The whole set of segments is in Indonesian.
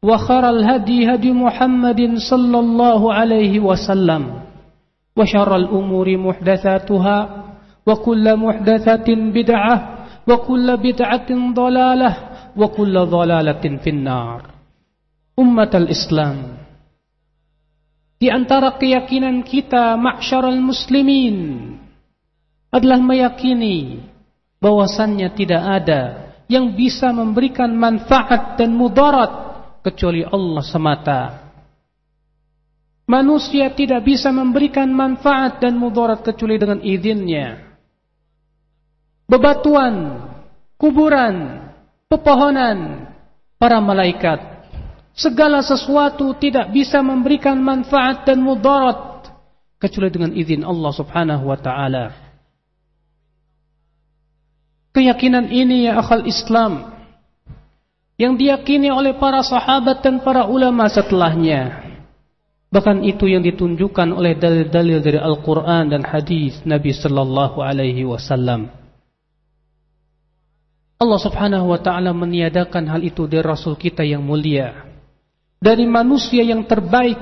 وخر الهدي هدي محمد صلى الله عليه وسلم وشر الأمور محدثاتها وكل محدثة بدعة وكل بدعة ضلالة وكل ضلالة في النار أمة الإسلام Di antara keyakinan kita maksyaral muslimin adalah meyakini bahwasannya tidak ada yang bisa memberikan manfaat dan mudarat kecuali Allah semata. Manusia tidak bisa memberikan manfaat dan mudarat kecuali dengan izinnya. Bebatuan, kuburan, pepohonan, para malaikat, segala sesuatu tidak bisa memberikan manfaat dan mudarat kecuali dengan izin Allah Subhanahu wa taala. Keyakinan ini ya akal Islam yang diyakini oleh para sahabat dan para ulama setelahnya. Bahkan itu yang ditunjukkan oleh dalil-dalil dari Al-Quran dan hadis Nabi Sallallahu Alaihi Wasallam. Allah Subhanahu Wa Taala meniadakan hal itu dari Rasul kita yang mulia, dari manusia yang terbaik,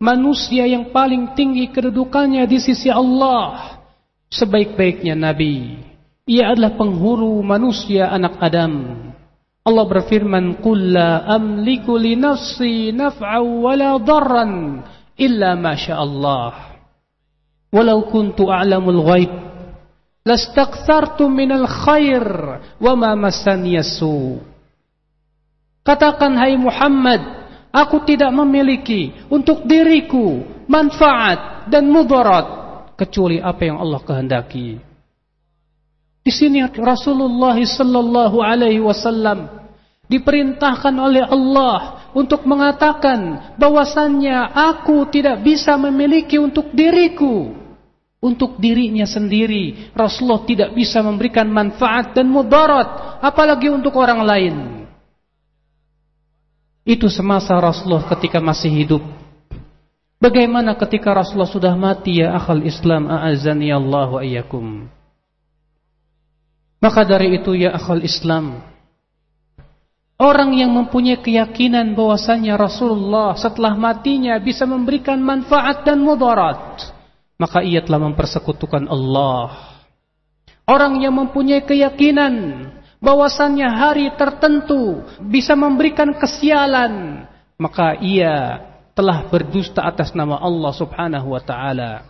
manusia yang paling tinggi kedudukannya di sisi Allah, sebaik-baiknya Nabi. Ia adalah penghulu manusia anak Adam. Allah berfirman, "Qul la amliku li nafsi naf'an wa la darran illa ma Allah. Walau kuntu a'lamul ghaib lastakthartu minal khair wa ma massani yasu." Katakan hai Muhammad, aku tidak memiliki untuk diriku manfaat dan mudarat kecuali apa yang Allah kehendaki. Di sini Rasulullah sallallahu alaihi wasallam diperintahkan oleh Allah untuk mengatakan bahwasannya aku tidak bisa memiliki untuk diriku. Untuk dirinya sendiri Rasulullah tidak bisa memberikan manfaat dan mudarat apalagi untuk orang lain. Itu semasa Rasulullah ketika masih hidup. Bagaimana ketika Rasulullah sudah mati ya akhal Islam a'azani Allah wa iyyakum maka dari itu ya akhul Islam Orang yang mempunyai keyakinan bahwasanya Rasulullah setelah matinya bisa memberikan manfaat dan mudarat Maka ia telah mempersekutukan Allah. Orang yang mempunyai keyakinan bahwasannya hari tertentu bisa memberikan kesialan Maka ia telah berdusta atas nama Allah subhanahu wa ta'ala.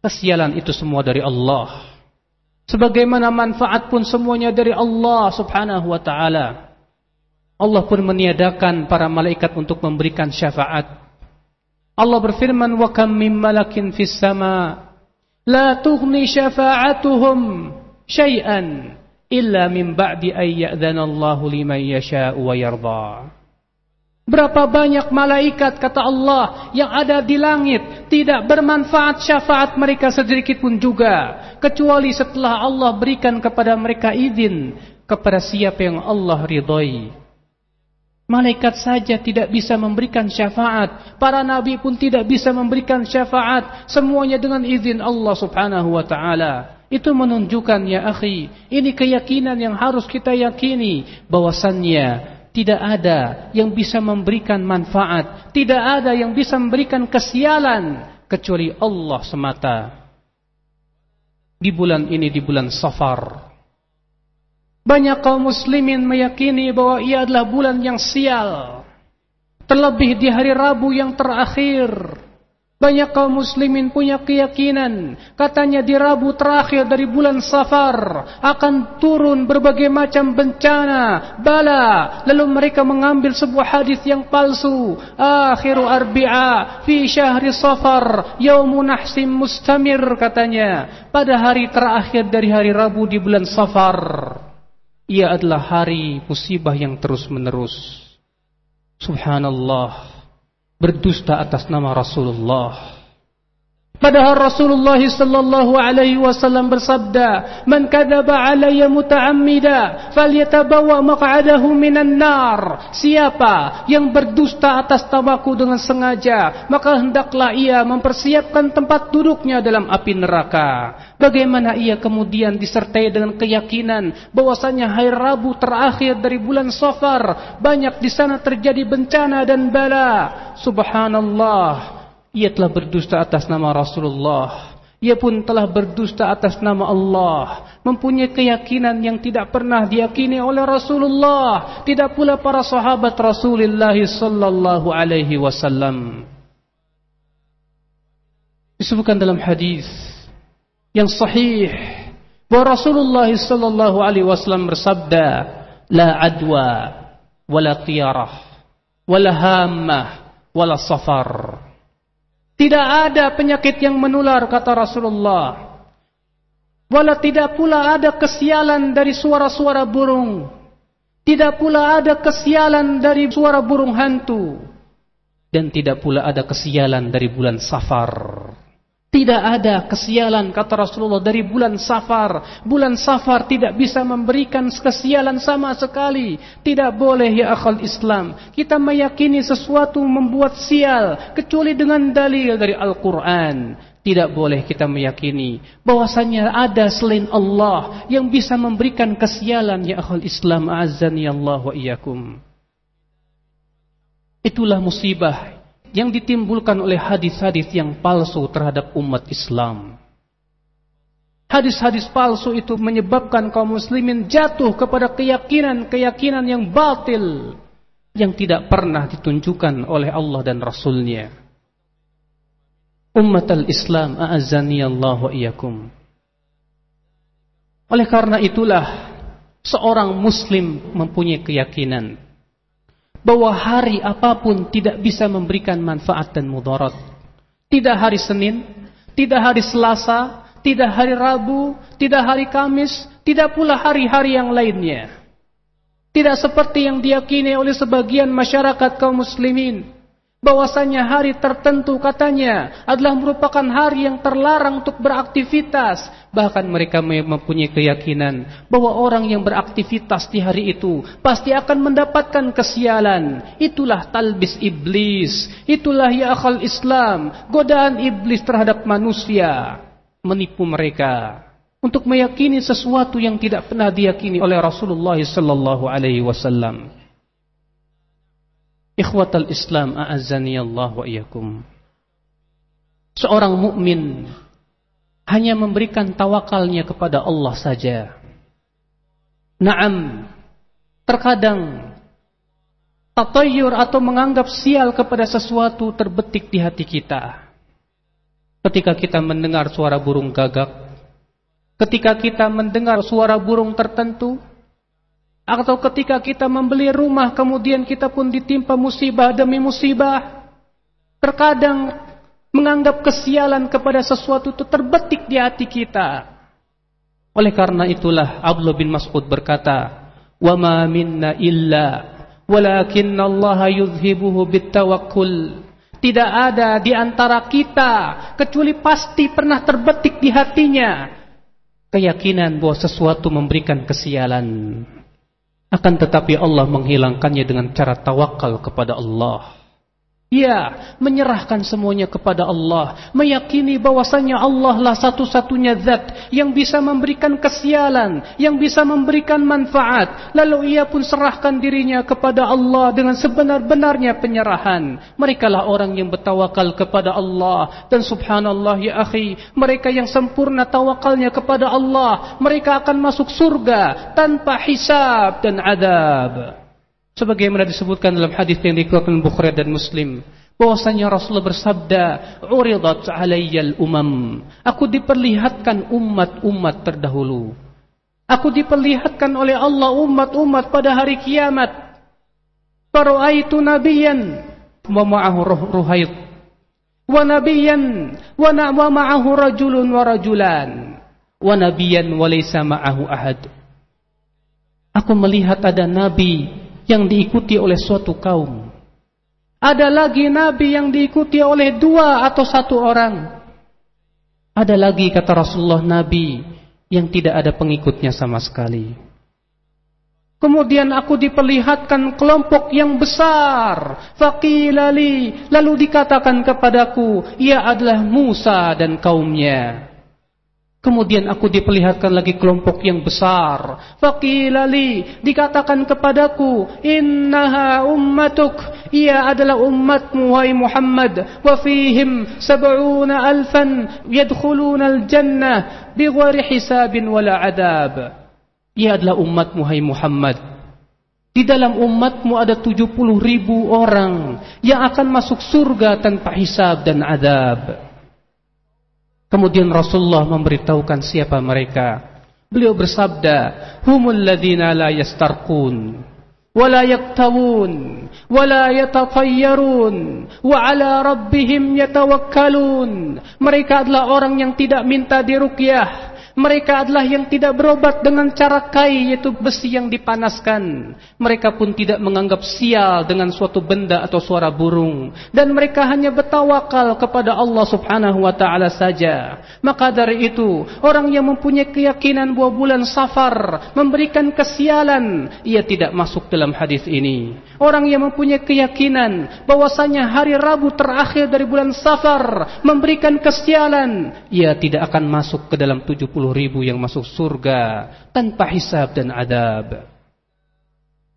Kesialan itu semua dari Allah Sebagaimana manfaat pun semuanya dari Allah subhanahu wa ta'ala. Allah pun meniadakan para malaikat untuk memberikan syafaat. Allah berfirman, wa kam min malakin fis sama la tughni syafa'atuhum syai'an illa min ba'di ay ya'dhana Allahu liman yasha'u wa yarda." Berapa banyak malaikat kata Allah yang ada di langit tidak bermanfaat syafaat mereka sedikit pun juga kecuali setelah Allah berikan kepada mereka izin kepada siapa yang Allah ridhoi. Malaikat saja tidak bisa memberikan syafaat. Para nabi pun tidak bisa memberikan syafaat. Semuanya dengan izin Allah subhanahu wa ta'ala. Itu menunjukkan ya akhi. Ini keyakinan yang harus kita yakini. bahwasannya tidak ada yang bisa memberikan manfaat. Tidak ada yang bisa memberikan kesialan. Kecuali Allah semata. Di bulan ini, di bulan safar. Banyak kaum muslimin meyakini bahwa ia adalah bulan yang sial. Terlebih di hari Rabu yang terakhir. Banyak kaum muslimin punya keyakinan. Katanya di Rabu terakhir dari bulan safar. Akan turun berbagai macam bencana. Bala. Lalu mereka mengambil sebuah hadis yang palsu. Akhiru arbi'a. Fi syahri safar. Yaumu nahsim mustamir katanya. Pada hari terakhir dari hari Rabu di bulan safar. Ia adalah hari musibah yang terus menerus. Subhanallah. Berdusta atas nama Rasulullah. Padahal Rasulullah sallallahu alaihi wasallam bersabda, "Man kadzaba alayya muta'ammida falyatabawa maq'adahu minan nar." Siapa yang berdusta atas namaku dengan sengaja, maka hendaklah ia mempersiapkan tempat duduknya dalam api neraka. Bagaimana ia kemudian disertai dengan keyakinan bahwasanya hari Rabu terakhir dari bulan Safar banyak di sana terjadi bencana dan bala. Subhanallah. Ia telah berdusta atas nama Rasulullah. Ia pun telah berdusta atas nama Allah. Mempunyai keyakinan yang tidak pernah diyakini oleh Rasulullah. Tidak pula para sahabat Rasulullah sallallahu alaihi wasallam. Disebutkan dalam hadis yang sahih bahwa Rasulullah sallallahu alaihi wasallam bersabda, "La adwa wala tiyarah wala hammah wala safar." Tidak ada penyakit yang menular kata Rasulullah. Wala tidak pula ada kesialan dari suara-suara burung. Tidak pula ada kesialan dari suara burung hantu. Dan tidak pula ada kesialan dari bulan safar. Tidak ada kesialan kata Rasulullah dari bulan Safar. Bulan Safar tidak bisa memberikan kesialan sama sekali. Tidak boleh ya akal Islam. Kita meyakini sesuatu membuat sial. Kecuali dengan dalil dari Al-Quran. Tidak boleh kita meyakini bahwasanya ada selain Allah yang bisa memberikan kesialan ya akal Islam. Azani Allah wa iyakum. Itulah musibah yang ditimbulkan oleh hadis-hadis yang palsu terhadap umat Islam. Hadis-hadis palsu itu menyebabkan kaum muslimin jatuh kepada keyakinan-keyakinan yang batil yang tidak pernah ditunjukkan oleh Allah dan Rasulnya. Umat al-Islam a'azzani Allah wa iyakum. Oleh karena itulah seorang muslim mempunyai keyakinan bahwa hari apa pun tidak bisa memberikan manfaat dan mudarat. Tidak hari Senin, tidak hari Selasa, tidak hari Rabu, tidak hari Kamis, tidak pula hari-hari yang lainnya. Tidak seperti yang diyakini oleh sebagian masyarakat kaum muslimin bahwasanya hari tertentu katanya adalah merupakan hari yang terlarang untuk beraktivitas. Bahkan mereka mempunyai keyakinan bahwa orang yang beraktivitas di hari itu pasti akan mendapatkan kesialan. Itulah talbis iblis. Itulah ya akal Islam. Godaan iblis terhadap manusia. Menipu mereka. Untuk meyakini sesuatu yang tidak pernah diyakini oleh Rasulullah sallallahu alaihi wasallam. Ikhwatal Islam a'azzani Allah wa iyyakum. Seorang mukmin hanya memberikan tawakalnya kepada Allah saja. Naam, terkadang tatayur atau menganggap sial kepada sesuatu terbetik di hati kita. Ketika kita mendengar suara burung gagak, ketika kita mendengar suara burung tertentu, atau ketika kita membeli rumah kemudian kita pun ditimpa musibah demi musibah. Terkadang menganggap kesialan kepada sesuatu itu terbetik di hati kita. Oleh karena itulah Abdullah bin Mas'ud berkata, "Wa ma minna illa walakinna Allah yuzhibuhu bitawakkul." Tidak ada di antara kita kecuali pasti pernah terbetik di hatinya keyakinan bahwa sesuatu memberikan kesialan. Akan tetapi Allah menghilangkannya dengan cara tawakal kepada Allah. Ya, menyerahkan semuanya kepada Allah, meyakini bahwasanya Allah lah satu-satunya zat yang bisa memberikan kesialan, yang bisa memberikan manfaat. Lalu ia pun serahkan dirinya kepada Allah dengan sebenar-benarnya penyerahan. Mereka lah orang yang bertawakal kepada Allah dan subhanallah ya akhi, mereka yang sempurna tawakalnya kepada Allah, mereka akan masuk surga tanpa hisab dan adab. Sebagaimana disebutkan dalam hadis yang dikeluarkan Bukhari dan Muslim, bahwasanya Rasulullah bersabda, "Uridat 'alayyal umam." Aku diperlihatkan umat-umat terdahulu. Aku diperlihatkan oleh Allah umat-umat pada hari kiamat. Faraitu nabiyyan wa ma'ahu ruhayt. Wa nabiyyan wa ma'ahu rajulun wa rajulan. Wa nabiyyan wa laysa ma'ahu ahad. Aku melihat ada nabi yang diikuti oleh suatu kaum. Ada lagi nabi yang diikuti oleh dua atau satu orang. Ada lagi kata Rasulullah nabi yang tidak ada pengikutnya sama sekali. Kemudian aku diperlihatkan kelompok yang besar. Faqilali. Lalu dikatakan kepadaku, ia adalah Musa dan kaumnya. Kemudian aku diperlihatkan lagi kelompok yang besar. Faqilali, dikatakan kepadaku, innaha ummatuk, ia adalah umatmu wahai Muhammad, wa fihim alfan yadkhuluna al-jannah bighairi hisabin wala adab. Ia adalah umatmu wahai Muhammad. Di dalam umatmu ada 70 ribu orang yang akan masuk surga tanpa hisab dan adab. Kemudian Rasulullah memberitahukan siapa mereka. Beliau bersabda, "Humul ladzina la yastarqun wa la yaktawun wa la yatatayyarun wa 'ala rabbihim yatawakkalun." Mereka adalah orang yang tidak minta diruqyah, mereka adalah yang tidak berobat dengan cara kai yaitu besi yang dipanaskan. Mereka pun tidak menganggap sial dengan suatu benda atau suara burung dan mereka hanya bertawakal kepada Allah Subhanahu wa taala saja. Maka dari itu, orang yang mempunyai keyakinan bahwa bulan Safar memberikan kesialan, ia tidak masuk dalam hadis ini. Orang yang mempunyai keyakinan bahwasanya hari Rabu terakhir dari bulan Safar memberikan kesialan, ia tidak akan masuk ke dalam 70 ribu yang masuk surga tanpa hisab dan adab.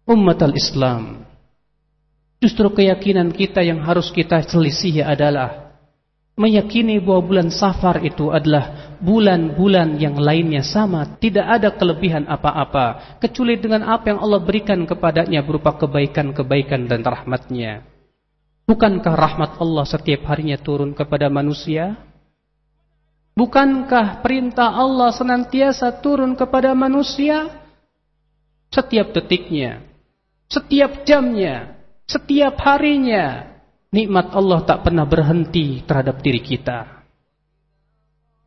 Umat al-Islam. Justru keyakinan kita yang harus kita selisih adalah meyakini bahwa bulan Safar itu adalah bulan-bulan yang lainnya sama, tidak ada kelebihan apa-apa kecuali dengan apa yang Allah berikan kepadanya berupa kebaikan-kebaikan dan rahmatnya. Bukankah rahmat Allah setiap harinya turun kepada manusia? Bukankah perintah Allah senantiasa turun kepada manusia setiap detiknya, setiap jamnya, setiap harinya? Nikmat Allah tak pernah berhenti terhadap diri kita.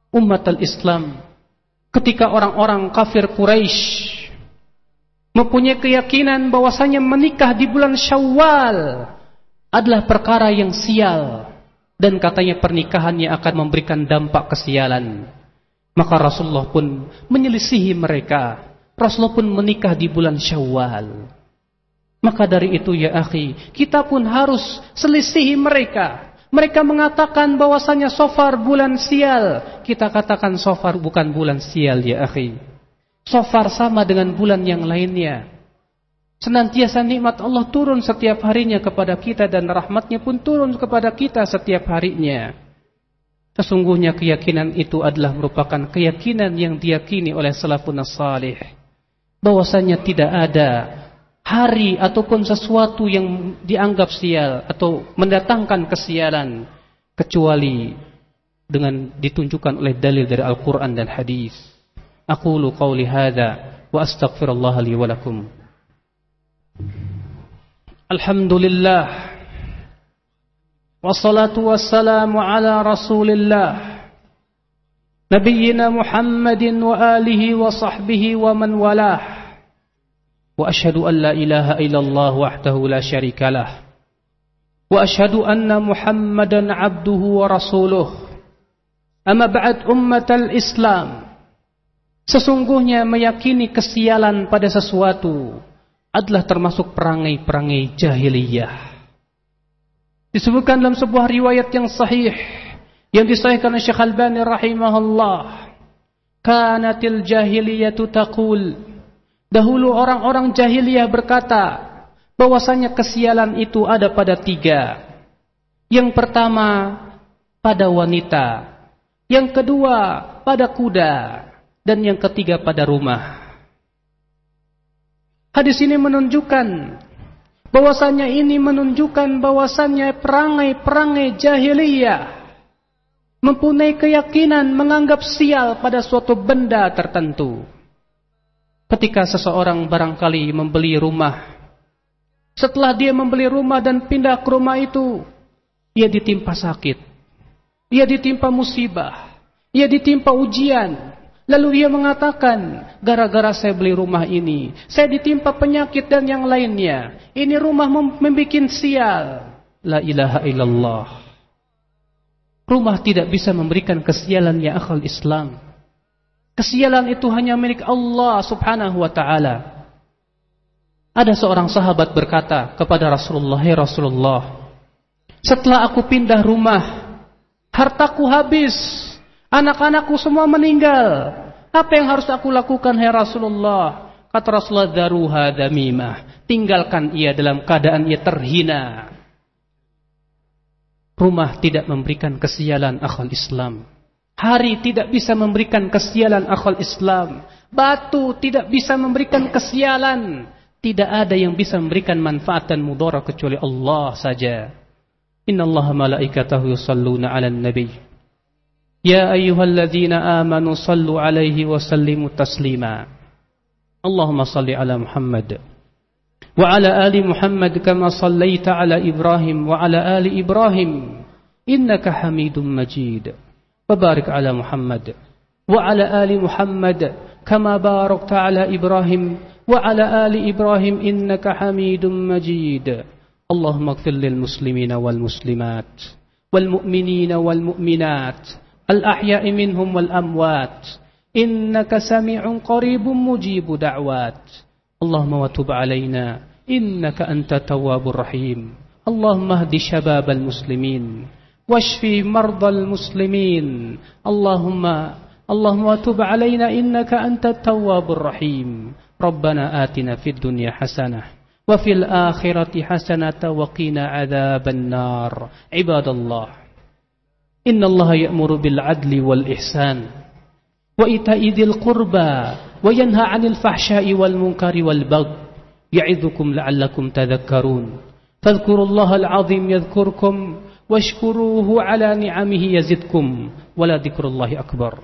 Umat al-Islam ketika orang-orang kafir Quraisy mempunyai keyakinan bahwasanya menikah di bulan Syawal adalah perkara yang sial dan katanya pernikahannya akan memberikan dampak kesialan. Maka Rasulullah pun menyelisihi mereka. Rasulullah pun menikah di bulan Syawal. Maka dari itu ya akhi, kita pun harus selisihi mereka. Mereka mengatakan bahwasanya sofar bulan sial. Kita katakan sofar bukan bulan sial ya akhi. Sofar sama dengan bulan yang lainnya. Senantiasa nikmat Allah turun setiap harinya kepada kita dan rahmatnya pun turun kepada kita setiap harinya. Sesungguhnya keyakinan itu adalah merupakan keyakinan yang diyakini oleh salafun salih. Bahwasanya tidak ada hari ataupun sesuatu yang dianggap sial atau mendatangkan kesialan kecuali dengan ditunjukkan oleh dalil dari Al-Quran dan hadis. Aku lu qawli hadha wa astaghfirullah li wa. Alhamdulillah. Wassalatu wassalamu ala rasulillah. Muhammadin wa alihi wa wa man walah. Wa ashadu an la ilaha illallah wahdahu la sharika lah. Wa ashadu anna Muhammadan abduhu wa rasuluh. Amma Sesungguhnya meyakini kesialan pada sesuatu adalah termasuk perangai-perangai jahiliyah. Disebutkan dalam sebuah riwayat yang sahih yang disahihkan oleh Syekh Albani rahimahullah. Kanatil jahiliyatu taqul. Dahulu orang-orang jahiliyah berkata bahwasanya kesialan itu ada pada tiga. Yang pertama pada wanita, yang kedua pada kuda, dan yang ketiga pada rumah. Hadis ini menunjukkan bahwasannya ini menunjukkan bahwasannya perangai-perangai jahiliyah mempunyai keyakinan menganggap sial pada suatu benda tertentu. Ketika seseorang barangkali membeli rumah, setelah dia membeli rumah dan pindah ke rumah itu, ia ditimpa sakit, ia ditimpa musibah, ia ditimpa ujian, Lalu dia mengatakan, gara-gara saya beli rumah ini, saya ditimpa penyakit dan yang lainnya. Ini rumah membuat sial. La ilaha illallah. Rumah tidak bisa memberikan kesialan ya akal Islam. Kesialan itu hanya milik Allah subhanahu wa ta'ala. Ada seorang sahabat berkata kepada Rasulullah, Hei Rasulullah, setelah aku pindah rumah, hartaku habis, Anak-anakku semua meninggal. Apa yang harus aku lakukan, hai Rasulullah? Kata Rasulullah, daruha damimah. Tinggalkan ia dalam keadaan ia terhina. Rumah tidak memberikan kesialan akal Islam. Hari tidak bisa memberikan kesialan akal Islam. Batu tidak bisa memberikan kesialan. Tidak ada yang bisa memberikan manfaat dan mudarat kecuali Allah saja. Inna Allah malaikatahu yusalluna ala nabi. يا أيها الذين آمنوا صلوا عليه وسلموا تسليما. اللهم صل على محمد وعلى آل محمد كما صليت على إبراهيم وعلى آل إبراهيم. إنك حميد مجيد. وبارك على محمد وعلى آل محمد كما باركت على إبراهيم وعلى آل إبراهيم. إنك حميد مجيد. اللهم اغفر للمسلمين والمسلمات والمؤمنين والمؤمنات الأحياء منهم والأموات. إنك سميع قريب مجيب دعوات. اللهم وتب علينا. إنك أنت التواب الرحيم. اللهم اهد شباب المسلمين. واشفي مرضى المسلمين. اللهم اللهم وتب علينا. إنك أنت التواب الرحيم. ربنا آتنا في الدنيا حسنة وفي الآخرة حسنة وقنا عذاب النار. عباد الله. إن الله يأمر بالعدل والإحسان وإيتاء ذي القربى وينهى عن الفحشاء والمنكر والبغي يعظكم لعلكم تذكرون فاذكروا الله العظيم يذكركم واشكروه على نعمه يزدكم ولذكر الله أكبر